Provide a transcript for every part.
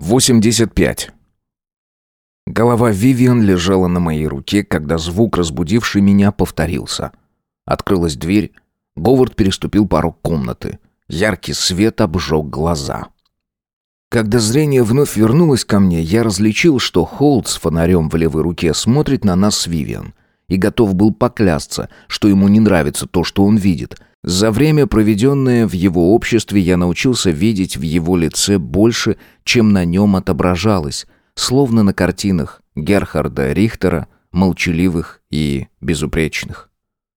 85. Голова Вивиан лежала на моей руке, когда звук, разбудивший меня, повторился. Открылась дверь. Говард переступил порог комнаты. Яркий свет обжег глаза. Когда зрение вновь вернулось ко мне, я различил, что Холд с фонарем в левой руке смотрит на нас с Вивиан. И готов был поклясться, что ему не нравится то, что он видит — за время, проведенное в его обществе, я научился видеть в его лице больше, чем на нем отображалось, словно на картинах Герхарда Рихтера, молчаливых и безупречных.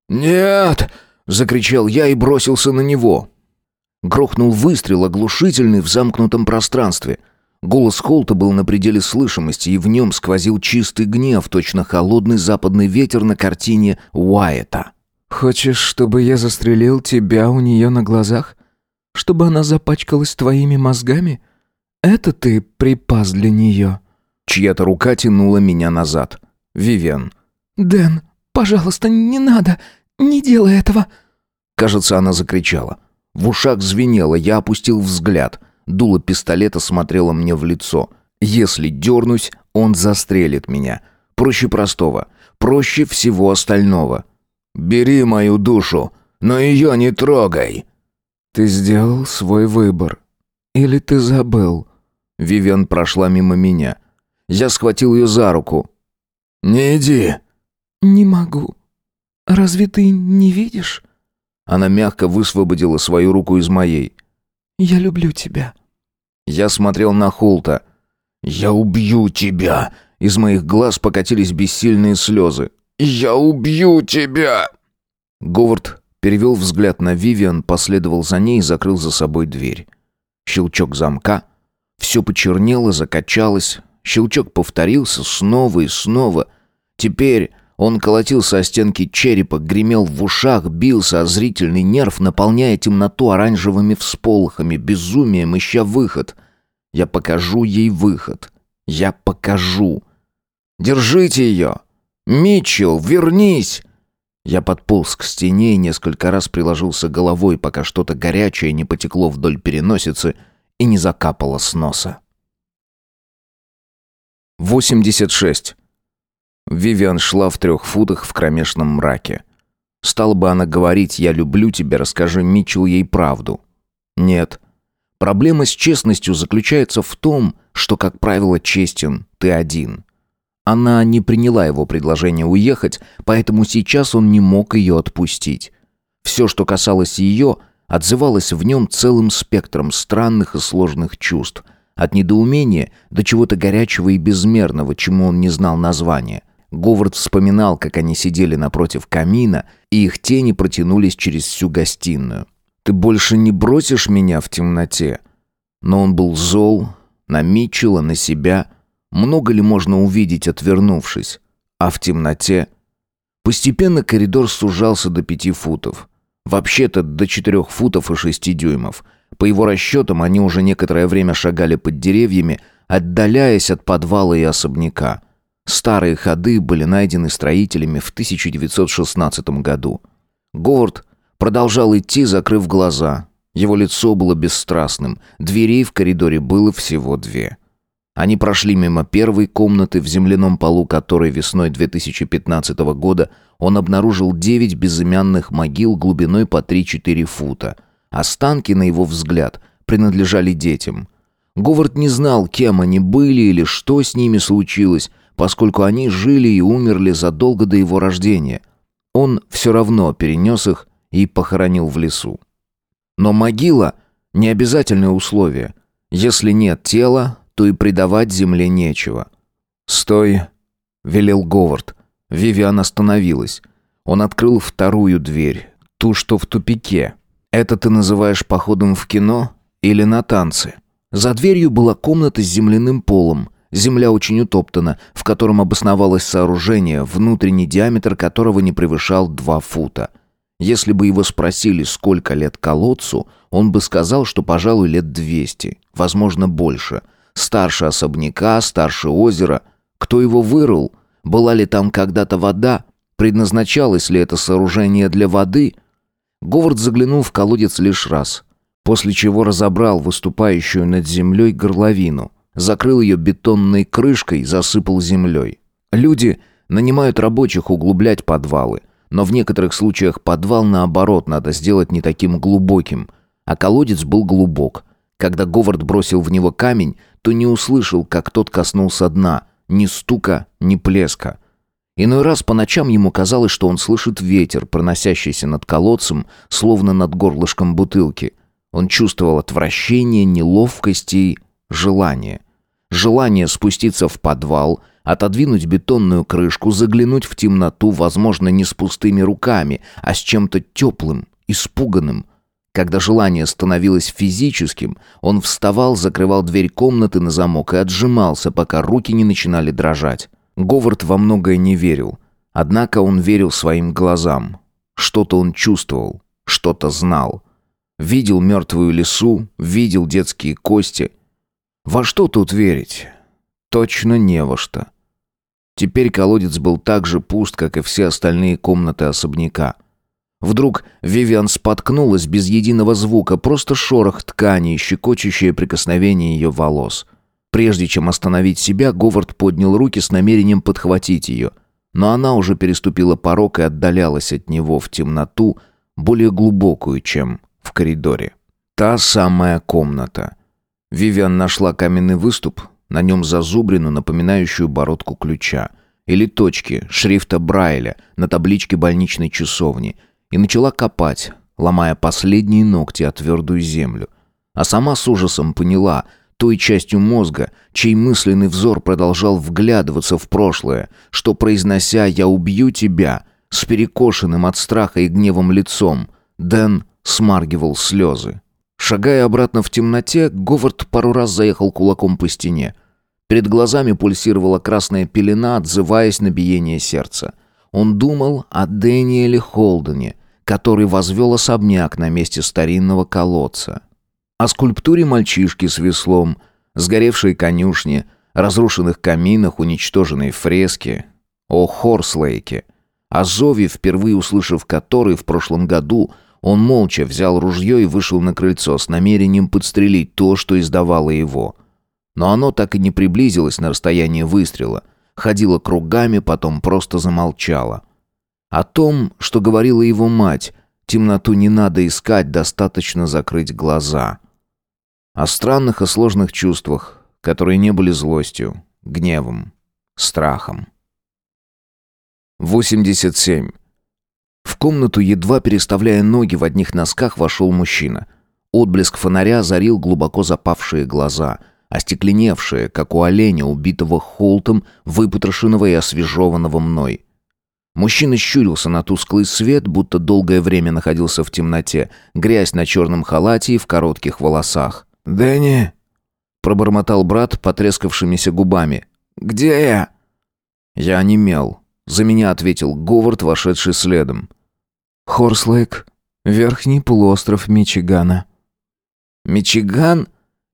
«Нет!» — закричал я и бросился на него. Грохнул выстрел, оглушительный в замкнутом пространстве. Голос Холта был на пределе слышимости, и в нем сквозил чистый гнев, точно холодный западный ветер на картине Уайета. Хочешь, чтобы я застрелил тебя у нее на глазах? Чтобы она запачкалась твоими мозгами? Это ты припас для нее?» Чья-то рука тянула меня назад. Вивиан. «Дэн, пожалуйста, не надо! Не делай этого!» Кажется, она закричала. В ушах звенело, я опустил взгляд. Дуло пистолета смотрело мне в лицо. Если дернусь, он застрелит меня. Проще простого. Проще всего остального. «Бери мою душу, но ее не трогай!» «Ты сделал свой выбор. Или ты забыл?» Вивиан прошла мимо меня. Я схватил ее за руку. «Не иди!» «Не могу. Разве ты не видишь?» Она мягко высвободила свою руку из моей. «Я люблю тебя». Я смотрел на Холта. «Я убью тебя!» Из моих глаз покатились бессильные слезы. «Я убью тебя!» Говард перевел взгляд на Вивиан, последовал за ней и закрыл за собой дверь. Щелчок замка. Все почернело, закачалось. Щелчок повторился снова и снова. Теперь он колотился о стенки черепа, гремел в ушах, бился о зрительный нерв, наполняя темноту оранжевыми всполохами, безумием, ища выход. Я покажу ей выход. Я покажу. «Держите ее!» «Митчелл, вернись!» Я подполз к стене и несколько раз приложился головой, пока что-то горячее не потекло вдоль переносицы и не закапало с носа. 86. Вивиан шла в трех футах в кромешном мраке. Стала бы она говорить «я люблю тебя», расскажи Митчелл ей правду. Нет. Проблема с честностью заключается в том, что, как правило, честен ты один. Она не приняла его предложение уехать, поэтому сейчас он не мог ее отпустить. Все, что касалось ее, отзывалось в нем целым спектром странных и сложных чувств. От недоумения до чего-то горячего и безмерного, чему он не знал названия. Говард вспоминал, как они сидели напротив камина, и их тени протянулись через всю гостиную. «Ты больше не бросишь меня в темноте?» Но он был зол на Митчелла, на себя – много ли можно увидеть, отвернувшись? А в темноте... Постепенно коридор сужался до пяти футов. Вообще-то до четырех футов и шести дюймов. По его расчетам, они уже некоторое время шагали под деревьями, отдаляясь от подвала и особняка. Старые ходы были найдены строителями в 1916 году. Говард продолжал идти, закрыв глаза. Его лицо было бесстрастным. Дверей в коридоре было всего две. Они прошли мимо первой комнаты, в земляном полу которой весной 2015 года он обнаружил девять безымянных могил глубиной по 3-4 фута. Останки, на его взгляд, принадлежали детям. Говард не знал, кем они были или что с ними случилось, поскольку они жили и умерли задолго до его рождения. Он все равно перенес их и похоронил в лесу. Но могила – не обязательное условие. Если нет тела, то и предавать земле нечего. «Стой!» — велел Говард. Вивиан остановилась. Он открыл вторую дверь, ту, что в тупике. «Это ты называешь походом в кино или на танцы?» За дверью была комната с земляным полом. Земля очень утоптана, в котором обосновалось сооружение, внутренний диаметр которого не превышал два фута. Если бы его спросили, сколько лет колодцу, он бы сказал, что, пожалуй, лет двести, возможно, больше – Старше особняка, старше озера. Кто его вырыл? Была ли там когда-то вода? Предназначалось ли это сооружение для воды? Говард заглянул в колодец лишь раз, после чего разобрал выступающую над землей горловину. закрыл ее бетонной крышкой, засыпал землей. Люди нанимают рабочих углублять подвалы, но в некоторых случаях подвал, наоборот, надо сделать не таким глубоким. А колодец был глубок. Когда Говард бросил в него камень, то не услышал, как тот коснулся дна. Ни стука, ни плеска. Иной раз по ночам ему казалось, что он слышит ветер, проносящийся над колодцем, словно над горлышком бутылки. Он чувствовал отвращение, неловкость и желание. Желание спуститься в подвал, отодвинуть бетонную крышку, заглянуть в темноту, возможно, не с пустыми руками, а с чем-то теплым, испуганным. Когда желание становилось физическим, он вставал, закрывал дверь комнаты на замок и отжимался, пока руки не начинали дрожать. Говард во многое не верил. Однако он верил своим глазам. Что-то он чувствовал, что-то знал. Видел мертвую лису, видел детские кости. Во что тут верить? Точно не во что. Теперь колодец был так же пуст, как и все остальные комнаты особняка. Вдруг Вивиан споткнулась без единого звука, просто шорох ткани щекочущее прикосновение ее волос. Прежде чем остановить себя, Говард поднял руки с намерением подхватить ее. Но она уже переступила порог и отдалялась от него в темноту, более глубокую, чем в коридоре. Та самая комната. Вивиан нашла каменный выступ, на нем зазубрину, напоминающую бородку ключа, или точки шрифта Брайля на табличке больничной часовни, и начала копать, ломая последние ногти о твердую землю. А сама с ужасом поняла — той частью мозга, чей мысленный взор продолжал вглядываться в прошлое, что, произнося «я убью тебя», с перекошенным от страха и гневом лицом, Дэн смаргивал слезы. Шагая обратно в темноте, Говард пару раз заехал кулаком по стене. Перед глазами пульсировала красная пелена, отзываясь на биение сердца. Он думал о Дэниеле Холдене, который возвел особняк на месте старинного колодца о скульптуре мальчишки с веслом, сгоревшей конюшне, разрушенных каминах, уничтоженной фреске, о Хорслейке, о зове, впервые услышав который в прошлом году, он молча взял ружье и вышел на крыльцо с намерением подстрелить то, что издавало его. Но оно так и не приблизилось на расстояние выстрела, ходило кругами, потом просто замолчало. О том, что говорила его мать, темноту не надо искать, достаточно закрыть глаза. О странных и сложных чувствах, которые не были злостью, гневом, страхом. 87. В комнату, едва переставляя ноги в одних носках, вошел мужчина. Отблеск фонаря зарил глубоко запавшие глаза, остекленевшие, как у оленя, убитого холтом, выпотрошенного и освежеванного мной. Мужчина щурился на тусклый свет, будто долгое время находился в темноте, грязь на черном халате и в коротких волосах. «Дэнни!» — пробормотал брат потрескавшимися губами. «Где я?» Я онемел. За меня ответил Говард, вошедший следом. «Хорслейк, верхний полуостров Мичигана». «Мичиган?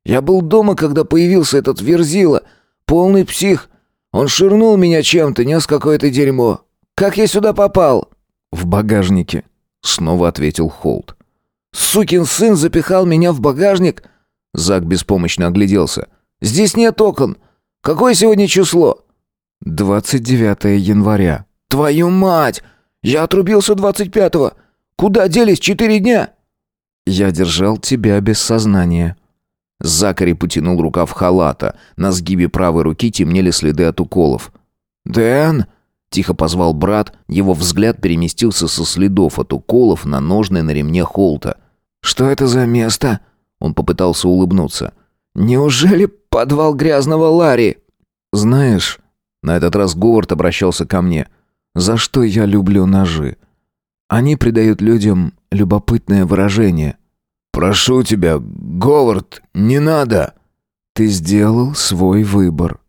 Я был дома, когда появился этот Верзила. Полный псих. Он ширнул меня чем-то, нес какое-то дерьмо. Как я сюда попал?» «В багажнике», — снова ответил Холт. «Сукин сын запихал меня в багажник?» Зак беспомощно огляделся. «Здесь нет окон. Какое сегодня число?» «29 января». «Твою мать! Я отрубился 25-го. Куда делись четыре дня?» «Я держал тебя без сознания». Закари потянул рукав халата. На сгибе правой руки темнели следы от уколов. «Дэн!» — тихо позвал брат. Его взгляд переместился со следов от уколов на ножны на ремне Холта. «Что это за место?» Он попытался улыбнуться. «Неужели подвал грязного Ларри?» «Знаешь...» На этот раз Говард обращался ко мне. «За что я люблю ножи? Они придают людям любопытное выражение». «Прошу тебя, Говард, не надо!» «Ты сделал свой выбор.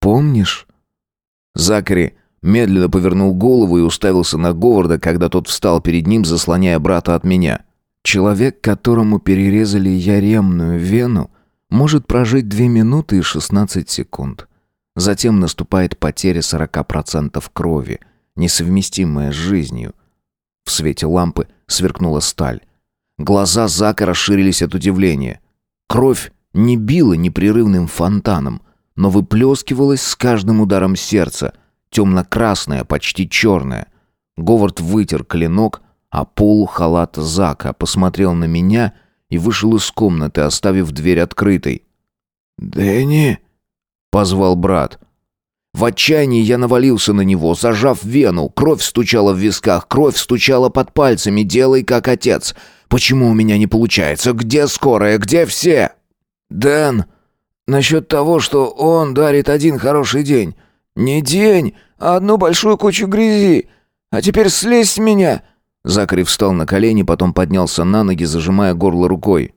Помнишь?» Закари медленно повернул голову и уставился на Говарда, когда тот встал перед ним, заслоняя брата от меня. Человек, которому перерезали яремную вену, может прожить 2 минуты и 16 секунд. Затем наступает потеря 40% крови, несовместимая с жизнью. В свете лампы сверкнула сталь. Глаза Зака расширились от удивления. Кровь не било непрерывным фонтаном, но выплескивалось с каждым ударом сердца, темно-красное, почти черное. Говард вытер клинок, а полу халата Зака посмотрел на меня и вышел из комнаты, оставив дверь открытой. «Дэнни!» — позвал брат. В отчаянии я навалился на него, зажав вену. Кровь стучала в висках, кровь стучала под пальцами. «Делай, как отец!» «Почему у меня не получается? Где скорая? Где все?» «Дэн, насчет того, что он дарит один хороший день. Не день, а одну большую кучу грязи. А теперь слезь с меня!» Закари встал на колени, потом поднялся на ноги, зажимая горло рукой.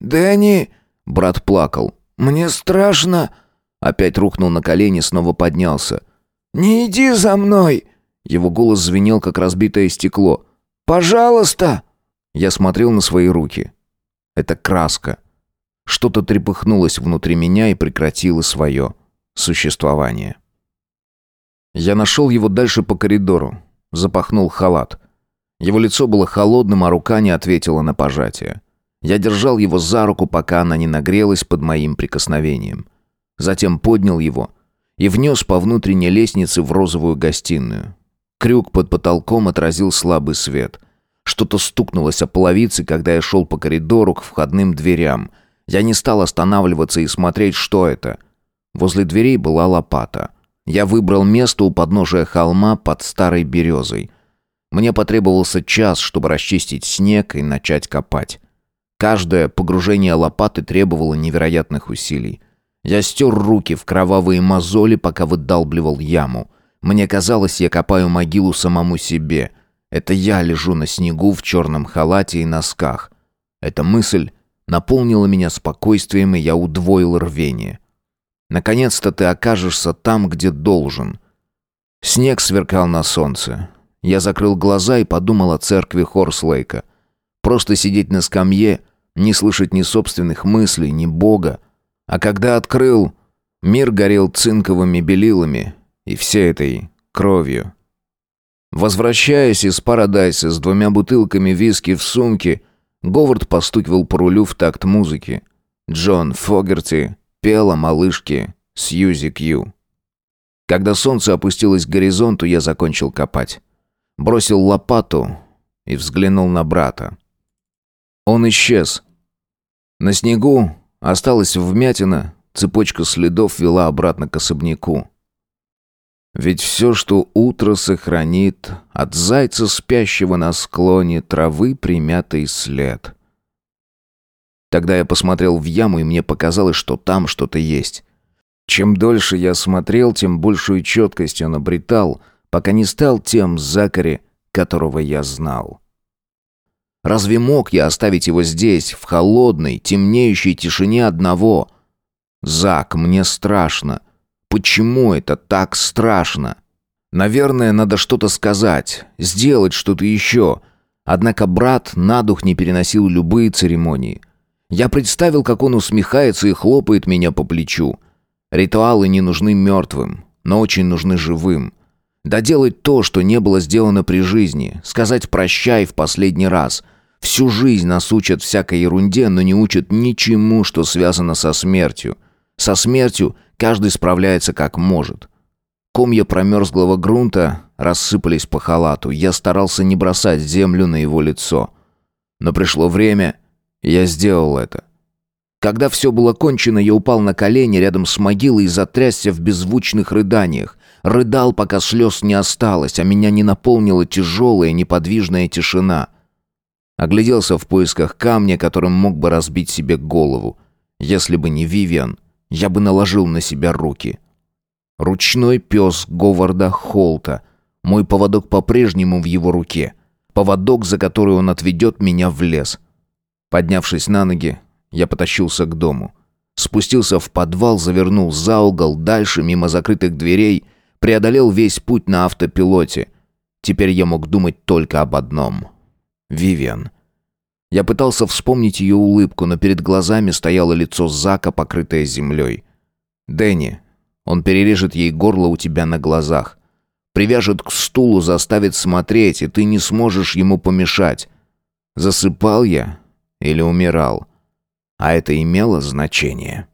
«Дэнни!» Брат плакал. «Мне страшно!» Опять рухнул на колени, снова поднялся. «Не иди за мной!» Его голос звенел, как разбитое стекло. «Пожалуйста!» Я смотрел на свои руки. Это краска. Что-то трепыхнулось внутри меня и прекратило свое существование. Я нашел его дальше по коридору. Запахнул халат. Его лицо было холодным, а рука не ответила на пожатие. Я держал его за руку, пока она не нагрелась под моим прикосновением затем поднял его и внес по внутренней лестнице в розовую гостиную. Крюк под потолком отразил слабый свет. Что-то стукнулось о половице, когда я шел по коридору к входным дверям. Я не стал останавливаться и смотреть, что это. Возле дверей была лопата. Я выбрал место у подножия холма под старой березой. Мне потребовался час, чтобы расчистить снег и начать копать. Каждое погружение лопаты требовало невероятных усилий. Я стер руки в кровавые мозоли, пока выдалбливал яму. Мне казалось, я копаю могилу самому себе. Это я лежу на снегу в черном халате и носках. Эта мысль наполнила меня спокойствием, и я удвоил рвение. Наконец-то ты окажешься там, где должен. Снег сверкал на солнце. Я закрыл глаза и подумал о церкви Хорслейка. Просто сидеть на скамье, не слышать ни собственных мыслей, ни Бога, а когда открыл, мир горел цинковыми белилами и всей этой кровью. Возвращаясь из Парадайса с двумя бутылками виски в сумке, Говард постукивал по рулю в такт музыки. Джон Фогерти пел о малышке Сьюзи Кью. Когда солнце опустилось к горизонту, я закончил копать. Бросил лопату и взглянул на брата. Он исчез. На снегу Осталась вмятина, цепочка следов вела обратно к особняку. Ведь все, что утро сохранит, от зайца спящего на склоне травы примятый след. Тогда я посмотрел в яму, и мне показалось, что там что-то есть. Чем дольше я смотрел, тем большую четкость он обретал, пока не стал тем Закари, которого я знал. Разве мог я оставить его здесь, в холодной, темнеющей тишине одного? Зак, мне страшно. Почему это так страшно? Наверное, надо что-то сказать, сделать что-то еще. Однако брат на дух не переносил любые церемонии. Я представил, как он усмехается и хлопает меня по плечу. Ритуалы не нужны мертвым, но очень нужны живым. Доделать то, что не было сделано при жизни, сказать «прощай» в последний раз, Всю жизнь нас учат всякой ерунде, но не учат ничему, что связано со смертью. Со смертью каждый справляется как может. Комья промерзглого грунта рассыпались по халату. Я старался не бросать землю на его лицо. Но пришло время, я сделал это. Когда все было кончено, я упал на колени рядом с могилой и затрясся в беззвучных рыданиях. Рыдал, пока слез не осталось, а меня не наполнила тяжелая неподвижная тишина — Огляделся в поисках камня, которым мог бы разбить себе голову. Если бы не Вивиан, я бы наложил на себя руки. Ручной пес Говарда Холта. Мой поводок по-прежнему в его руке. Поводок, за который он отведет меня в лес. Поднявшись на ноги, я потащился к дому. Спустился в подвал, завернул за угол, дальше, мимо закрытых дверей, преодолел весь путь на автопилоте. Теперь я мог думать только об одном — Вивиан. Я пытался вспомнить ее улыбку, но перед глазами стояло лицо Зака, покрытое землей. «Дэнни, он перережет ей горло у тебя на глазах. Привяжет к стулу, заставит смотреть, и ты не сможешь ему помешать. Засыпал я или умирал? А это имело значение.